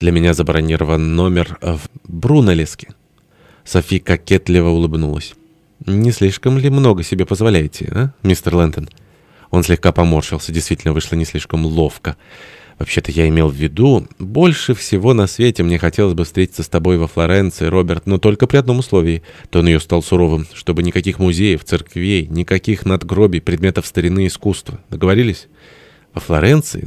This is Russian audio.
Для меня забронирован номер в Брунелеске. Софи кокетливо улыбнулась. «Не слишком ли много себе позволяете, а, мистер Лэнтон?» Он слегка поморщился, действительно вышло не слишком ловко. Вообще-то я имел в виду, больше всего на свете мне хотелось бы встретиться с тобой во Флоренции, Роберт, но только при одном условии. Тон ее стал суровым, чтобы никаких музеев, церквей, никаких надгробий, предметов старины и искусства. Договорились? Во Флоренции